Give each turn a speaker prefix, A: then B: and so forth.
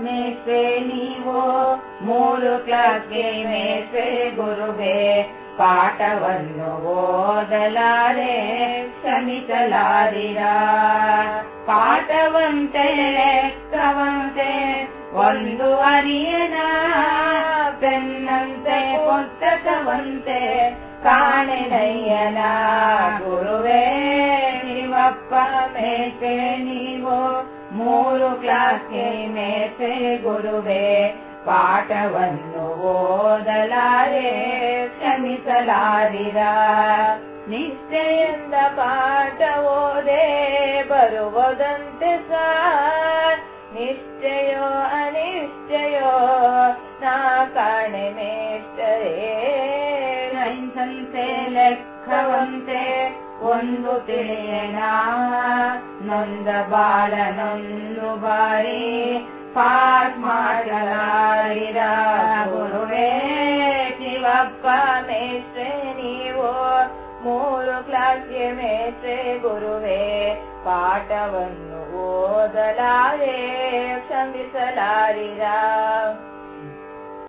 A: ಮೇಷೆ ನೀವು ಮೂರು ಕ್ಲಾಸ್ಗೆ ಮೇಷೆ ಗುರುವೆ ಪಾಠವನ್ನು ಓದಲಾರೆ ಕ್ಷಮಿಸಲಾರಿರ ಪಾಠವಂತೆ ಲೆಕ್ಕವಂತೆ ಒಂದು ಅರಿಯನ ಬೆನ್ನಂತೆ ಪುಸ್ತಕವಂತೆ ಕಾಣೆನಯ್ಯನ ಗುರುವೇ ನೀವಪ್ಪ ಮೇಷೆ ನೀವು ಮೂರು ಕ್ಲಾಸ್ಗೆ ಮೇಸೆ ಗುರುವೆ ಪಾಠವನ್ನು ಓದಲಾರೆ ಕ್ಷಮಿಸಲಾರಿರ ನಿಶ್ಚಯಿಂದ ಪಾಠ ಓದೆ ಬರುವುದಂತೆ ಸಾರ್ ನಿಶ್ಚಯೋ ಅನಿಶ್ಚಯೋ ನಾ ಕಾಣೆ ಮೇಷ್ಟರೇ ಸಂತೆ ಲೆಕ್ಕವಂತೆ ಒಂದು ತಿಳಿಯಣ ನೊಂದ ಬಾಲನೊಂದು ಬಾರಿ ಪಾಠ ಮಾಡಲಾರಿರ ಗುರುವೇ ಶಿವಪ್ಪ ಮೇಷ್ಟ್ರೆ ನೀವು ಮೂರು ಕ್ಲಾಸ್ಗೆ ಮೇಷ್ಟ್ರೆ ಗುರುವೇ ಪಾಠವನ್ನು ಓದಲಾರೆ ಕ್ಷಮಿಸಲಾರಿರ